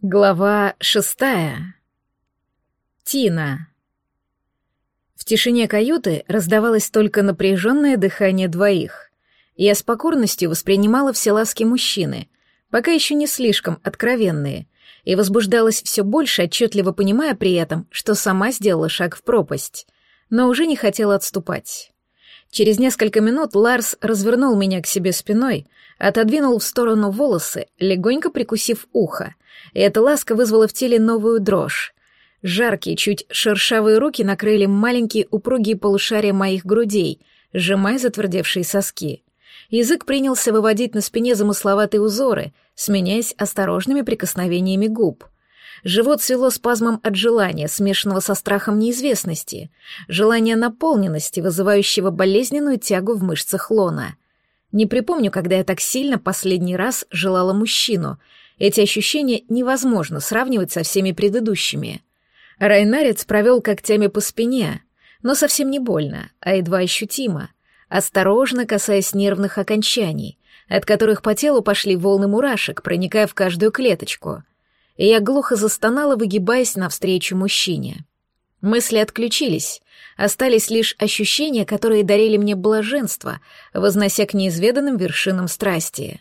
Глава шестая. Тина. В тишине каюты раздавалось только напряженное дыхание двоих. Я с покорностью воспринимала все ласки мужчины, пока еще не слишком откровенные, и возбуждалась все больше, отчетливо понимая при этом, что сама сделала шаг в пропасть, но уже не хотела отступать. Через несколько минут Ларс развернул меня к себе спиной, отодвинул в сторону волосы, легонько прикусив ухо, и эта ласка вызвала в теле новую дрожь. Жаркие, чуть шершавые руки накрыли маленькие упругие полушария моих грудей, сжимая затвердевшие соски. Язык принялся выводить на спине замысловатые узоры, сменяясь осторожными прикосновениями губ — Живот свело спазмом от желания, смешанного со страхом неизвестности, желания наполненности, вызывающего болезненную тягу в мышцах лона. Не припомню, когда я так сильно последний раз желала мужчину. Эти ощущения невозможно сравнивать со всеми предыдущими. Райнарец провел когтями по спине, но совсем не больно, а едва ощутимо, осторожно касаясь нервных окончаний, от которых по телу пошли волны мурашек, проникая в каждую клеточку — и я глухо застонала, выгибаясь навстречу мужчине. Мысли отключились, остались лишь ощущения, которые дарили мне блаженство, вознося к неизведанным вершинам страсти.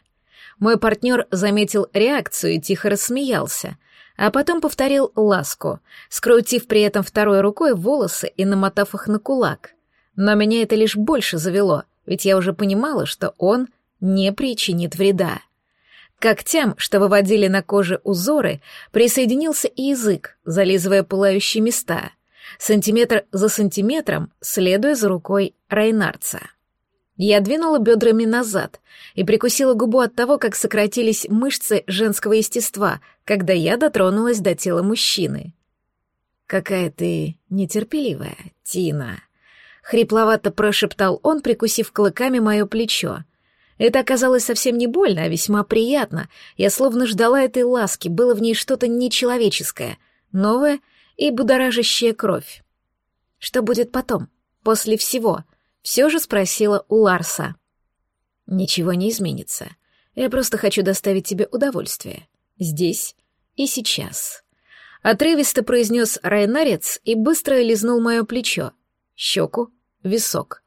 Мой партнер заметил реакцию и тихо рассмеялся, а потом повторил ласку, скрутив при этом второй рукой волосы и намотав их на кулак. Но меня это лишь больше завело, ведь я уже понимала, что он не причинит вреда. К когтям, что выводили на коже узоры, присоединился и язык, зализывая пылающие места, сантиметр за сантиметром, следуя за рукой Райнарца. Я двинула бедрами назад и прикусила губу от того, как сократились мышцы женского естества, когда я дотронулась до тела мужчины. «Какая ты нетерпеливая, Тина!» — хрипловато прошептал он, прикусив клыками мое плечо — это оказалось совсем не больно, а весьма приятно. Я словно ждала этой ласки, было в ней что-то нечеловеческое, новое и будоражащее кровь. Что будет потом, после всего? Все же спросила у Ларса. Ничего не изменится. Я просто хочу доставить тебе удовольствие. Здесь и сейчас. Отрывисто произнес Райнарец и быстро лизнул мое плечо, щеку, висок —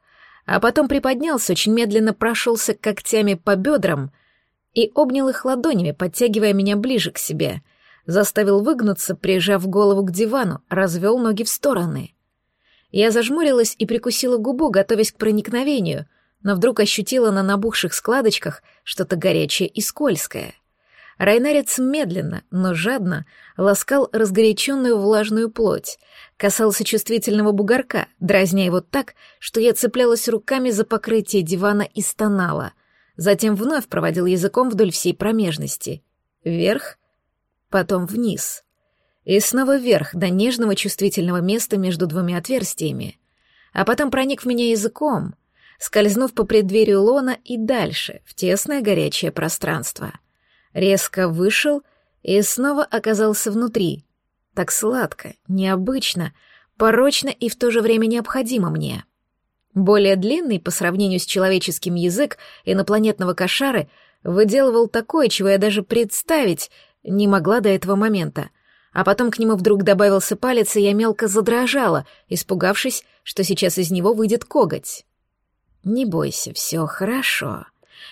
а потом приподнялся, очень медленно прошелся когтями по бедрам и обнял их ладонями, подтягивая меня ближе к себе, заставил выгнуться, прижав голову к дивану, развел ноги в стороны. Я зажмурилась и прикусила губу, готовясь к проникновению, но вдруг ощутила на набухших складочках что-то горячее и скользкое. Райнарец медленно, но жадно ласкал разгоряченную влажную плоть, касался чувствительного бугорка, дразня его так, что я цеплялась руками за покрытие дивана и стонала. Затем вновь проводил языком вдоль всей промежности. Вверх, потом вниз. И снова вверх, до нежного чувствительного места между двумя отверстиями. А потом проник в меня языком, скользнув по преддверию лона и дальше, в тесное горячее пространство — резко вышел и снова оказался внутри. Так сладко, необычно, порочно и в то же время необходимо мне. Более длинный по сравнению с человеческим язык инопланетного кошары выделывал такое, чего я даже представить не могла до этого момента. А потом к нему вдруг добавился палец, и я мелко задрожала, испугавшись, что сейчас из него выйдет коготь. «Не бойся, все хорошо»,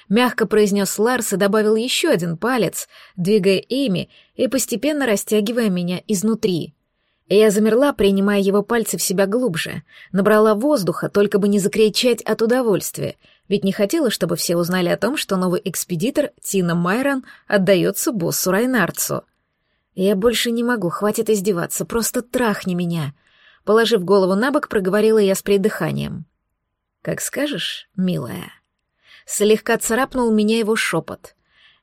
Мягко произнес Ларс и добавил еще один палец, двигая ими и постепенно растягивая меня изнутри. Я замерла, принимая его пальцы в себя глубже, набрала воздуха, только бы не закричать от удовольствия, ведь не хотела, чтобы все узнали о том, что новый экспедитор Тина Майрон отдается боссу Райнарцу. «Я больше не могу, хватит издеваться, просто трахни меня», Положив голову на бок, проговорила я с придыханием. «Как скажешь, милая». Слегка царапнул меня его шепот.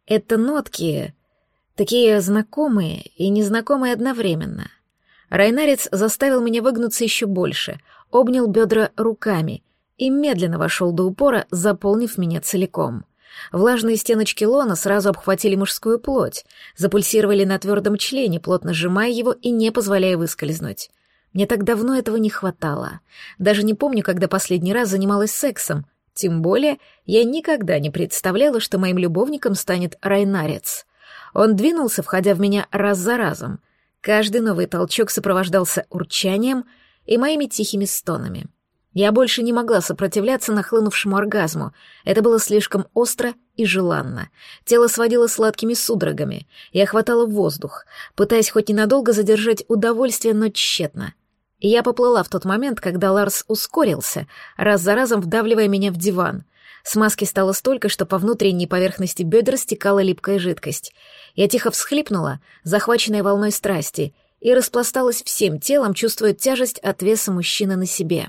Это нотки, такие знакомые и незнакомые одновременно. Райнарец заставил меня выгнуться еще больше, обнял бедра руками и медленно вошел до упора, заполнив меня целиком. Влажные стеночки лона сразу обхватили мужскую плоть, запульсировали на твердом члене, плотно сжимая его и не позволяя выскользнуть. Мне так давно этого не хватало. Даже не помню, когда последний раз занималась сексом, тем более я никогда не представляла, что моим любовником станет Райнарец. Он двинулся, входя в меня раз за разом. Каждый новый толчок сопровождался урчанием и моими тихими стонами. Я больше не могла сопротивляться нахлынувшему оргазму. Это было слишком остро и желанно. Тело сводило сладкими судорогами. Я хватала воздух, пытаясь хоть ненадолго задержать удовольствие, но тщетно. Я поплыла в тот момент, когда Ларс ускорился, раз за разом вдавливая меня в диван. Смазки стало столько, что по внутренней поверхности бедер стекала липкая жидкость. Я тихо всхлипнула, захваченная волной страсти, и распласталась всем телом, чувствуя тяжесть от веса мужчины на себе.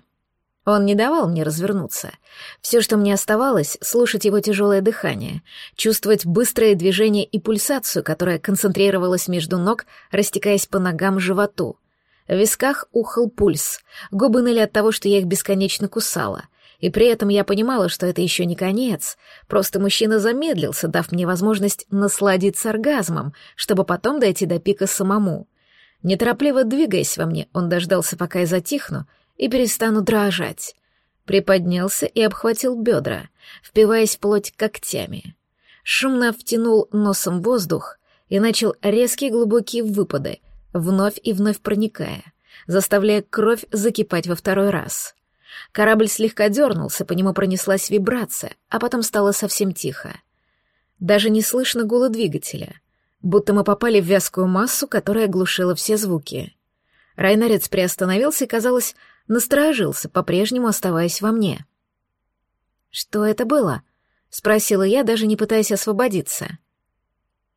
Он не давал мне развернуться. Все, что мне оставалось, слушать его тяжелое дыхание, чувствовать быстрое движение и пульсацию, которая концентрировалась между ног, растекаясь по ногам животу. В висках ухал пульс, губы ныли от того, что я их бесконечно кусала. И при этом я понимала, что это еще не конец, просто мужчина замедлился, дав мне возможность насладиться оргазмом, чтобы потом дойти до пика самому. Неторопливо двигаясь во мне, он дождался, пока я затихну, и перестану дрожать. Приподнялся и обхватил бедра, впиваясь в плоть когтями. Шумно втянул носом воздух и начал резкие глубокие выпады, вновь и вновь проникая, заставляя кровь закипать во второй раз. Корабль слегка дернулся, по нему пронеслась вибрация, а потом стало совсем тихо. Даже не слышно гула двигателя, будто мы попали в вязкую массу, которая глушила все звуки. Райнарец приостановился и, казалось, насторожился, по-прежнему оставаясь во мне. «Что это было?» — спросила я, даже не пытаясь освободиться.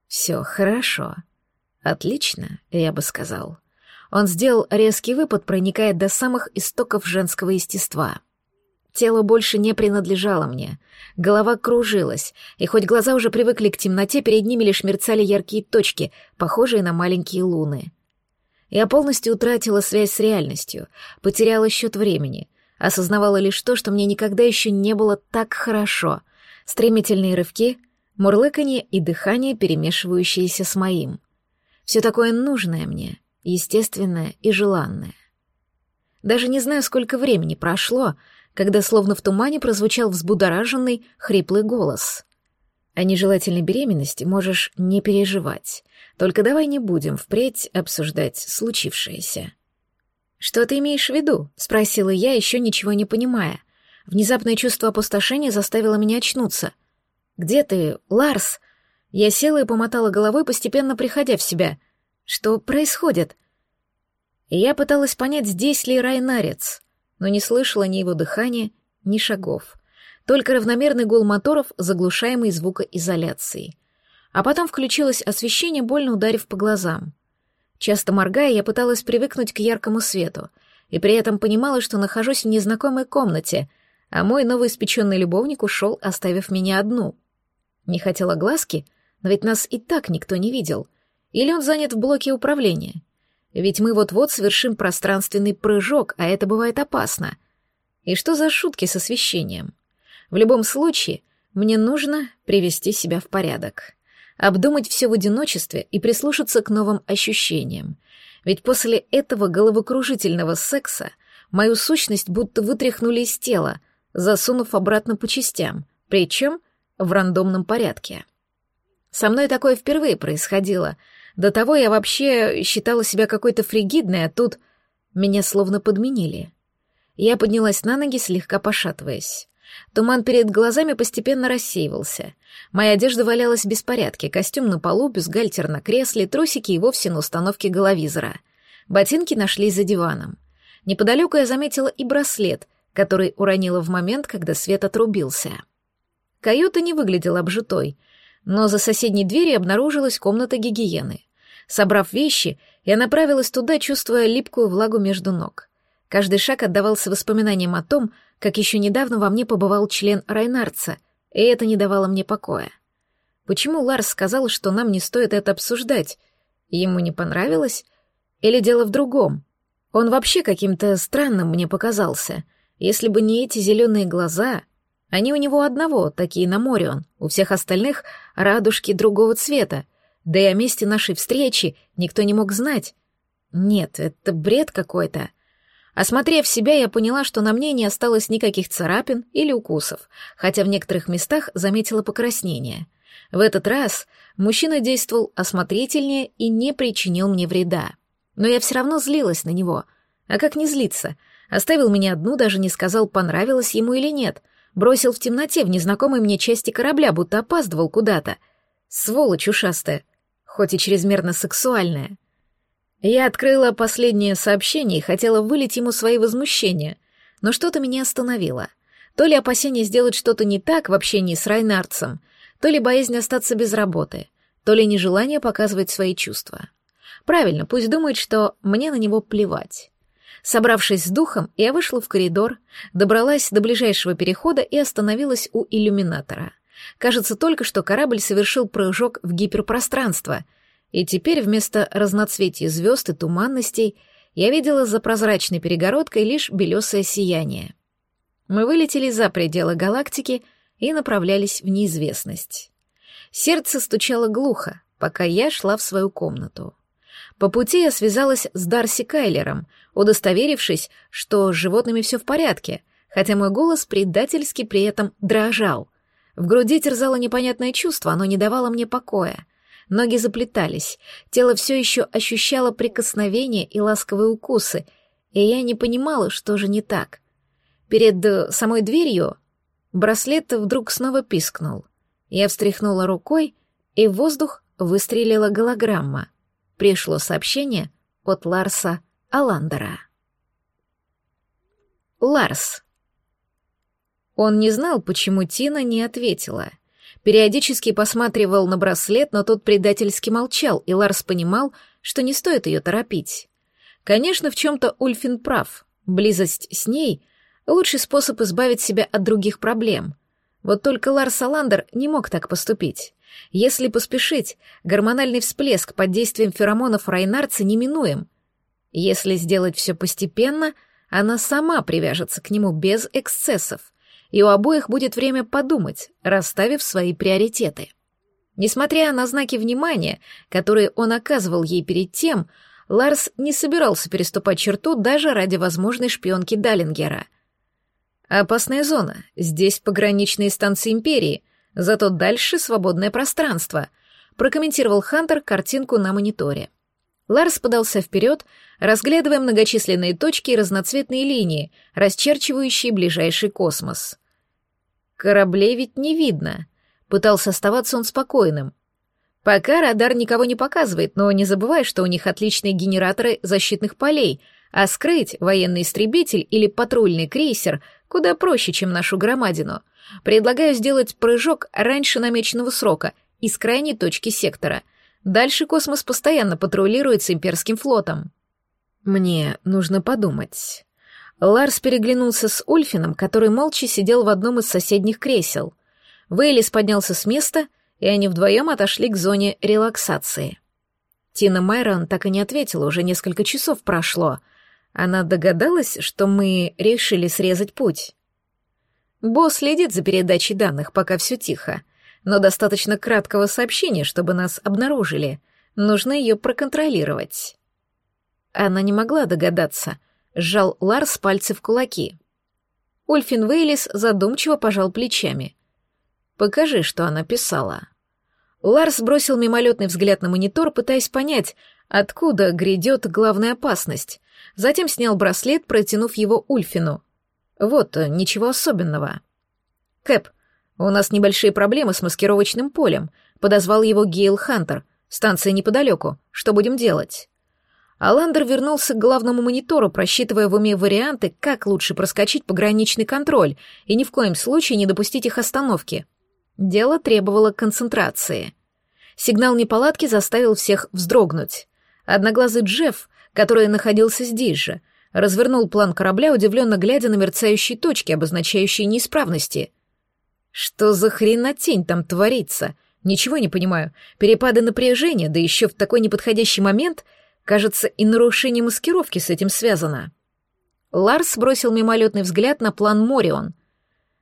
«Все хорошо. Отлично, я бы сказал». Он сделал резкий выпад, проникая до самых истоков женского естества. Тело больше не принадлежало мне. Голова кружилась, и хоть глаза уже привыкли к темноте, перед ними лишь мерцали яркие точки, похожие на маленькие луны. Я полностью утратила связь с реальностью, потеряла счет времени, осознавала лишь то, что мне никогда еще не было так хорошо. Стремительные рывки, мурлыканье и дыхание, перемешивающиеся с моим. Все такое нужное мне, естественное и желанное. Даже не знаю, сколько времени прошло, когда словно в тумане прозвучал взбудораженный, хриплый голос. О нежелательной беременности можешь не переживать. Только давай не будем впредь обсуждать случившееся. Что ты имеешь в виду? спросила я, еще ничего не понимая. Внезапное чувство опустошения заставило меня очнуться. Где ты, Ларс? Я села и помотала головой, постепенно приходя в себя. Что происходит? Я пыталась понять, здесь ли Райнарец, но не слышала ни его дыхания, ни шагов. Только равномерный гул моторов, заглушаемый звукоизоляцией а потом включилось освещение, больно ударив по глазам. Часто моргая, я пыталась привыкнуть к яркому свету, и при этом понимала, что нахожусь в незнакомой комнате, а мой новоиспеченный любовник ушел, оставив меня одну. Не хотела глазки, но ведь нас и так никто не видел. Или он занят в блоке управления. Ведь мы вот-вот совершим пространственный прыжок, а это бывает опасно. И что за шутки с освещением? В любом случае, мне нужно привести себя в порядок обдумать все в одиночестве и прислушаться к новым ощущениям. Ведь после этого головокружительного секса мою сущность будто вытряхнули из тела, засунув обратно по частям, причем в рандомном порядке. Со мной такое впервые происходило. До того я вообще считала себя какой-то фригидной, а тут меня словно подменили. Я поднялась на ноги, слегка пошатываясь. Туман перед глазами постепенно рассеивался. Моя одежда валялась в беспорядке, костюм на полу, бюстгальтер на кресле, трусики и вовсе на установке головизора. Ботинки нашлись за диваном. Неподалеку я заметила и браслет, который уронила в момент, когда свет отрубился. Каюта не выглядела обжитой, но за соседней дверью обнаружилась комната гигиены. Собрав вещи, я направилась туда, чувствуя липкую влагу между ног. Каждый шаг отдавался воспоминаниям о том, как еще недавно во мне побывал член Райнарца, и это не давало мне покоя. Почему Ларс сказал, что нам не стоит это обсуждать? Ему не понравилось? Или дело в другом? Он вообще каким-то странным мне показался. Если бы не эти зеленые глаза, они у него одного, такие на море он, у всех остальных радужки другого цвета. Да и о месте нашей встречи никто не мог знать. Нет, это бред какой-то. Осмотрев себя, я поняла, что на мне не осталось никаких царапин или укусов, хотя в некоторых местах заметила покраснение. В этот раз мужчина действовал осмотрительнее и не причинил мне вреда. Но я все равно злилась на него. А как не злиться? Оставил меня одну, даже не сказал, понравилось ему или нет. Бросил в темноте в незнакомой мне части корабля, будто опаздывал куда-то. Сволочь ушастая, хоть и чрезмерно сексуальная. Я открыла последнее сообщение и хотела вылить ему свои возмущения, но что-то меня остановило. То ли опасение сделать что-то не так в общении с Райнардсом, то ли боязнь остаться без работы, то ли нежелание показывать свои чувства. Правильно, пусть думает, что мне на него плевать. Собравшись с духом, я вышла в коридор, добралась до ближайшего перехода и остановилась у иллюминатора. Кажется, только что корабль совершил прыжок в гиперпространство, и теперь вместо разноцветия звезд и туманностей я видела за прозрачной перегородкой лишь белесое сияние. Мы вылетели за пределы галактики и направлялись в неизвестность. Сердце стучало глухо, пока я шла в свою комнату. По пути я связалась с Дарси Кайлером, удостоверившись, что с животными все в порядке, хотя мой голос предательски при этом дрожал. В груди терзало непонятное чувство, оно не давало мне покоя. Ноги заплетались, тело все еще ощущало прикосновения и ласковые укусы, и я не понимала, что же не так. Перед э, самой дверью браслет вдруг снова пискнул. Я встряхнула рукой, и в воздух выстрелила голограмма — пришло сообщение от Ларса Аландера. Ларс. Он не знал, почему Тина не ответила. Периодически посматривал на браслет, но тот предательски молчал, и Ларс понимал, что не стоит ее торопить. Конечно, в чем-то Ульфин прав. Близость с ней — лучший способ избавить себя от других проблем. Вот только Ларс Аландер не мог так поступить. Если поспешить, гормональный всплеск под действием феромонов Райнарца неминуем. Если сделать все постепенно, она сама привяжется к нему без эксцессов, и у обоих будет время подумать, расставив свои приоритеты. Несмотря на знаки внимания, которые он оказывал ей перед тем, Ларс не собирался переступать черту даже ради возможной шпионки Даллингера. «Опасная зона. Здесь пограничные станции Империи», Зато дальше свободное пространство, прокомментировал Хантер картинку на мониторе. Ларс подался вперед, разглядывая многочисленные точки и разноцветные линии, расчерчивающие ближайший космос. Кораблей ведь не видно. Пытался оставаться он спокойным. Пока радар никого не показывает, но не забывай, что у них отличные генераторы защитных полей, а скрыть военный истребитель или патрульный крейсер куда проще, чем нашу громадину. Предлагаю сделать прыжок раньше намеченного срока, из крайней точки сектора. Дальше космос постоянно патрулируется имперским флотом. Мне нужно подумать. Ларс переглянулся с Ульфином, который молча сидел в одном из соседних кресел. Вейлис поднялся с места, и они вдвоем отошли к зоне релаксации. Тина Майрон так и не ответила, уже несколько часов прошло. Она догадалась, что мы решили срезать путь. Босс следит за передачей данных, пока все тихо. Но достаточно краткого сообщения, чтобы нас обнаружили. Нужно ее проконтролировать. Она не могла догадаться. Сжал Ларс пальцы в кулаки. Ульфин Вейлис задумчиво пожал плечами. «Покажи, что она писала». Ларс бросил мимолетный взгляд на монитор, пытаясь понять, откуда грядет главная опасность. Затем снял браслет, протянув его Ульфину — вот, э, ничего особенного. Кэп, у нас небольшие проблемы с маскировочным полем. Подозвал его Гейл Хантер. Станция неподалеку. Что будем делать? Аландер вернулся к главному монитору, просчитывая в уме варианты, как лучше проскочить пограничный контроль и ни в коем случае не допустить их остановки. Дело требовало концентрации. Сигнал неполадки заставил всех вздрогнуть. Одноглазый Джефф, который находился здесь же, развернул план корабля, удивленно глядя на мерцающие точки, обозначающие неисправности. «Что за хренотень там творится? Ничего не понимаю. Перепады напряжения, да еще в такой неподходящий момент, кажется, и нарушение маскировки с этим связано». Ларс бросил мимолетный взгляд на план Морион.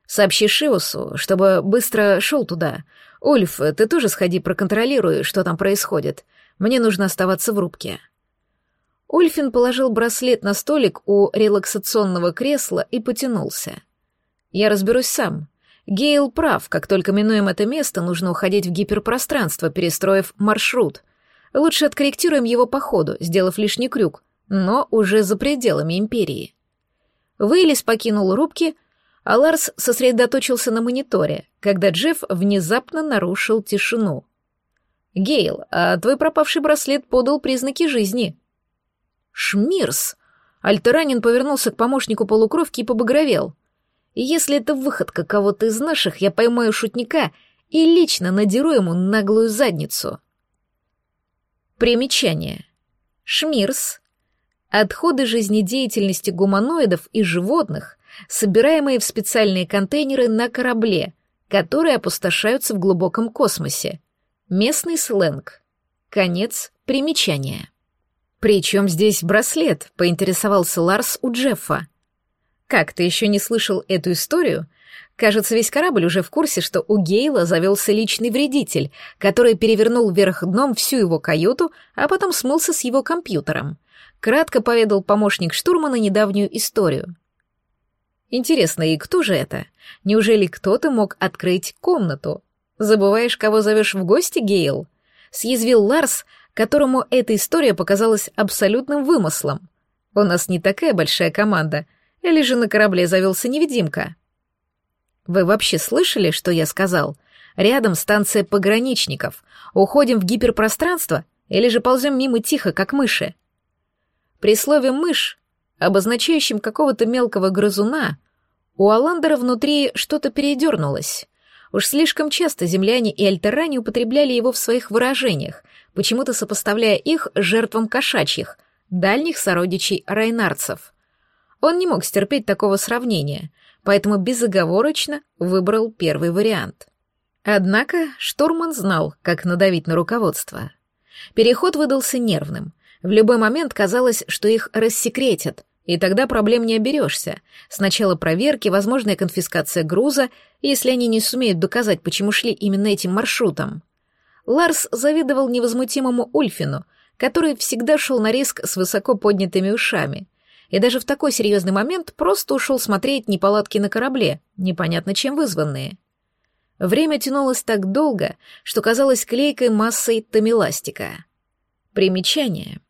«Сообщи Шиусу, чтобы быстро шел туда. Ульф, ты тоже сходи проконтролируй, что там происходит. Мне нужно оставаться в рубке». Ульфин положил браслет на столик у релаксационного кресла и потянулся. «Я разберусь сам. Гейл прав, как только минуем это место, нужно уходить в гиперпространство, перестроив маршрут. Лучше откорректируем его по ходу, сделав лишний крюк, но уже за пределами Империи. Вейлис покинул рубки, а Ларс сосредоточился на мониторе, когда Джефф внезапно нарушил тишину. «Гейл, а твой пропавший браслет подал признаки жизни». «Шмирс!» Альтеранин повернулся к помощнику полукровки и побагровел. «Если это выходка кого-то из наших, я поймаю шутника и лично надеру ему наглую задницу». Примечание. Шмирс Отходы жизнедеятельности гуманоидов и животных, собираемые в специальные контейнеры на корабле, которые опустошаются в глубоком космосе. Местный сленг. Конец примечания. «Причем здесь браслет?» — поинтересовался Ларс у Джеффа. «Как, ты еще не слышал эту историю?» Кажется, весь корабль уже в курсе, что у Гейла завелся личный вредитель, который перевернул вверх дном всю его каюту, а потом смылся с его компьютером. Кратко поведал помощник штурмана недавнюю историю. Интересно, и кто же это? Неужели кто-то мог открыть комнату? Забываешь, кого зовешь в гости, Гейл? Съязвил Ларс, которому эта история показалась абсолютным вымыслом. У нас не такая большая команда, или же на корабле завелся невидимка. Вы вообще слышали, что я сказал? Рядом станция пограничников. Уходим в гиперпространство или же ползем мимо тихо, как мыши? При слове «мышь», обозначающем какого-то мелкого грызуна, у Аландера внутри что-то передернулось. Уж слишком часто земляне и альтеране употребляли его в своих выражениях, почему-то сопоставляя их жертвам кошачьих, дальних сородичей райнарцев. Он не мог стерпеть такого сравнения, поэтому безоговорочно выбрал первый вариант. Однако штурман знал, как надавить на руководство. Переход выдался нервным. В любой момент казалось, что их рассекретят, и тогда проблем не оберешься. Сначала проверки, возможная конфискация груза, если они не сумеют доказать, почему шли именно этим маршрутом. Ларс завидовал невозмутимому Ульфину, который всегда шел на риск с высоко поднятыми ушами. И даже в такой серьезный момент просто ушел смотреть неполадки на корабле, непонятно чем вызванные. Время тянулось так долго, что казалось клейкой массой томиластика. Примечание.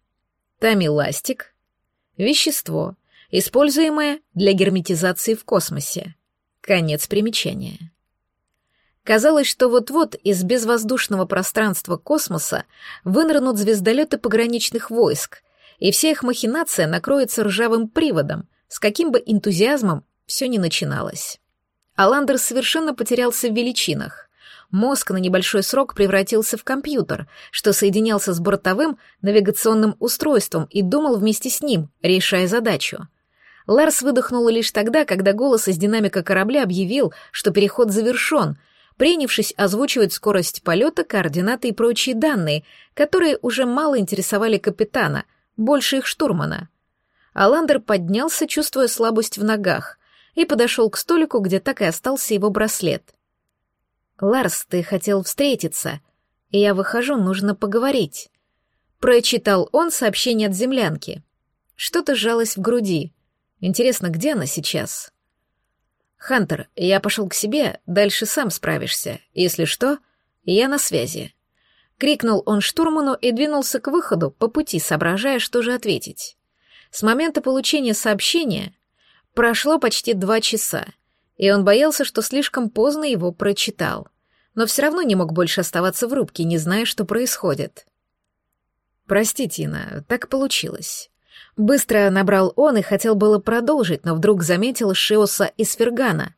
Тамиластик — вещество, используемое для герметизации в космосе. Конец примечания. Казалось, что вот-вот из безвоздушного пространства космоса вынырнут звездолеты пограничных войск, и вся их махинация накроется ржавым приводом, с каким бы энтузиазмом все не начиналось. Аландер совершенно потерялся в величинах мозг на небольшой срок превратился в компьютер, что соединялся с бортовым навигационным устройством и думал вместе с ним, решая задачу. Ларс выдохнул лишь тогда, когда голос из динамика корабля объявил, что переход завершен, принявшись озвучивать скорость полета, координаты и прочие данные, которые уже мало интересовали капитана, больше их штурмана. Аландер поднялся, чувствуя слабость в ногах, и подошел к столику, где так и остался его браслет. «Ларс, ты хотел встретиться. Я выхожу, нужно поговорить». Прочитал он сообщение от землянки. Что-то сжалось в груди. Интересно, где она сейчас? «Хантер, я пошел к себе, дальше сам справишься. Если что, я на связи». Крикнул он штурману и двинулся к выходу, по пути соображая, что же ответить. С момента получения сообщения прошло почти два часа, и он боялся, что слишком поздно его прочитал. Но все равно не мог больше оставаться в рубке, не зная, что происходит. «Прости, Тина, так получилось». Быстро набрал он и хотел было продолжить, но вдруг заметил Шиоса из Фергана.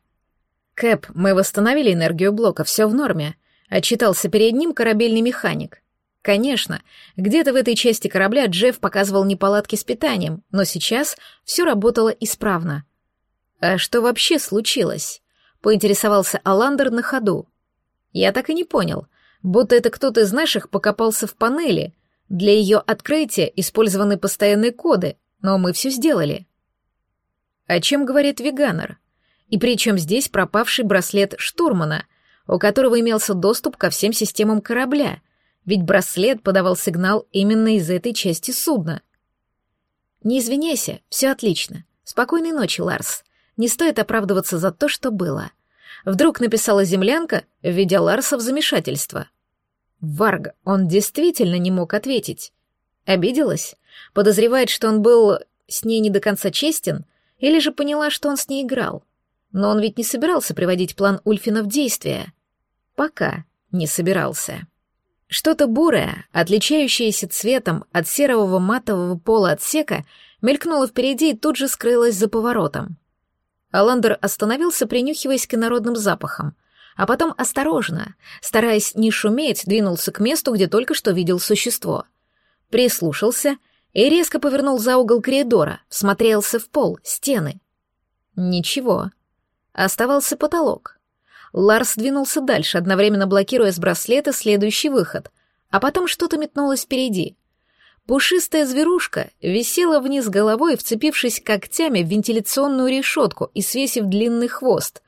«Кэп, мы восстановили энергию блока, все в норме», — отчитался перед ним корабельный механик. Конечно, где-то в этой части корабля Джефф показывал неполадки с питанием, но сейчас все работало исправно. «А что вообще случилось?» — поинтересовался Аландер на ходу. «Я так и не понял, будто это кто-то из наших покопался в панели. Для ее открытия использованы постоянные коды, но мы все сделали». О чем говорит Веганер? И при чем здесь пропавший браслет штурмана, у которого имелся доступ ко всем системам корабля? Ведь браслет подавал сигнал именно из этой части судна. «Не извиняйся, все отлично. Спокойной ночи, Ларс», не стоит оправдываться за то, что было. Вдруг написала землянка, введя Ларса в замешательство. Варг, он действительно не мог ответить. Обиделась? Подозревает, что он был с ней не до конца честен? Или же поняла, что он с ней играл? Но он ведь не собирался приводить план Ульфина в действие. Пока не собирался. Что-то бурое, отличающееся цветом от серого матового пола отсека, мелькнуло впереди и тут же скрылось за поворотом. Аландер остановился, принюхиваясь к инородным запахам, а потом осторожно, стараясь не шуметь, двинулся к месту, где только что видел существо. Прислушался и резко повернул за угол коридора, всмотрелся в пол, стены. Ничего. Оставался потолок. Ларс двинулся дальше, одновременно блокируя с браслета следующий выход, а потом что-то метнулось впереди. Пушистая зверушка висела вниз головой, вцепившись когтями в вентиляционную решетку и свесив длинный хвост,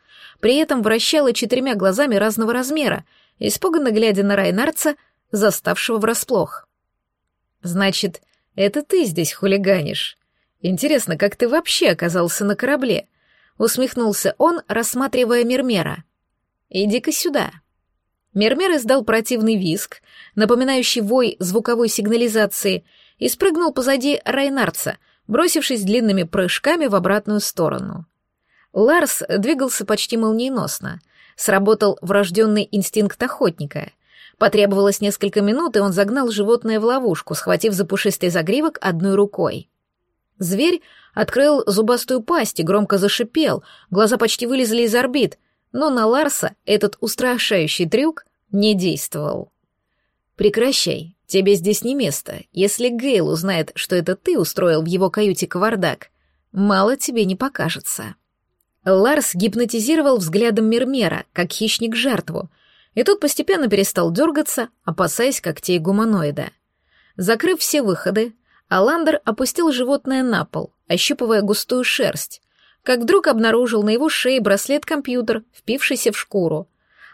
при этом вращала четырьмя глазами разного размера, испуганно глядя на Райнарца, заставшего врасплох. «Значит, это ты здесь хулиганишь? Интересно, как ты вообще оказался на корабле?» — усмехнулся он, рассматривая Мермера. «Иди-ка сюда». Мермер издал противный виск, напоминающий вой звуковой сигнализации, и спрыгнул позади Райнарца, бросившись длинными прыжками в обратную сторону. Ларс двигался почти молниеносно. Сработал врожденный инстинкт охотника. Потребовалось несколько минут, и он загнал животное в ловушку, схватив за пушистый загривок одной рукой. Зверь открыл зубастую пасть и громко зашипел, глаза почти вылезли из орбит, но на Ларса этот устрашающий трюк не действовал. «Прекращай, тебе здесь не место. Если Гейл узнает, что это ты устроил в его каюте кавардак, мало тебе не покажется». Ларс гипнотизировал взглядом Мермера, как хищник жертву, и тот постепенно перестал дергаться, опасаясь когтей гуманоида. Закрыв все выходы, Аландер опустил животное на пол, ощупывая густую шерсть, как вдруг обнаружил на его шее браслет-компьютер, впившийся в шкуру.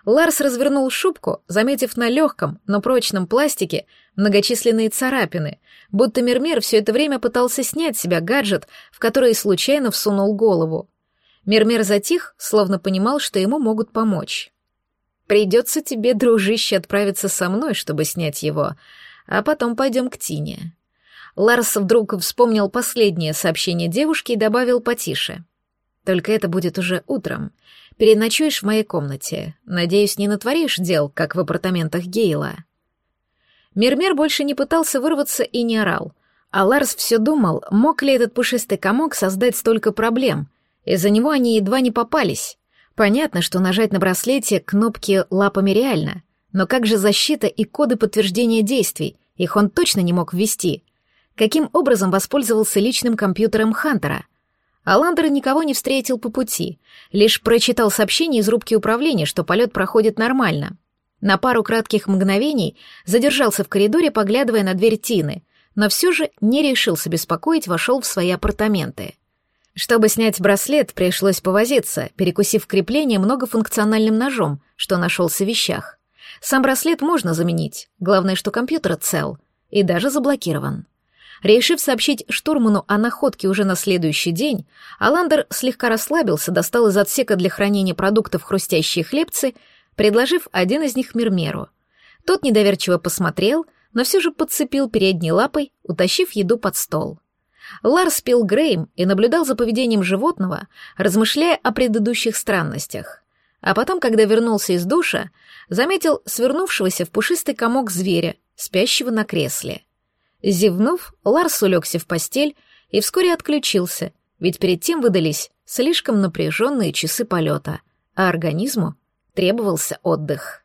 Ларс развернул шубку, заметив на легком, но прочном пластике многочисленные царапины, будто Мермер все это время пытался снять с себя гаджет, в который случайно всунул голову. Мермер затих, словно понимал, что ему могут помочь. «Придется тебе, дружище, отправиться со мной, чтобы снять его, а потом пойдем к Тине». Ларс вдруг вспомнил последнее сообщение девушки и добавил потише. Только это будет уже утром. Переночуешь в моей комнате. Надеюсь, не натворишь дел, как в апартаментах Гейла. Мермер больше не пытался вырваться и не орал. А Ларс все думал, мог ли этот пушистый комок создать столько проблем. Из-за него они едва не попались. Понятно, что нажать на браслете кнопки лапами реально. Но как же защита и коды подтверждения действий? Их он точно не мог ввести. Каким образом воспользовался личным компьютером Хантера? Аландер никого не встретил по пути, лишь прочитал сообщение из рубки управления, что полет проходит нормально. На пару кратких мгновений задержался в коридоре, поглядывая на дверь Тины, но все же не решился беспокоить, вошел в свои апартаменты. Чтобы снять браслет, пришлось повозиться, перекусив крепление многофункциональным ножом, что нашелся в вещах. Сам браслет можно заменить, главное, что компьютер цел и даже заблокирован. Решив сообщить штурману о находке уже на следующий день, Аландер слегка расслабился, достал из отсека для хранения продуктов хрустящие хлебцы, предложив один из них Мирмеру. Тот недоверчиво посмотрел, но все же подцепил передней лапой, утащив еду под стол. Ларс пил Грейм и наблюдал за поведением животного, размышляя о предыдущих странностях. А потом, когда вернулся из душа, заметил свернувшегося в пушистый комок зверя, спящего на кресле. Зевнув, Ларс улегся в постель и вскоре отключился, ведь перед тем выдались слишком напряженные часы полета, а организму требовался отдых.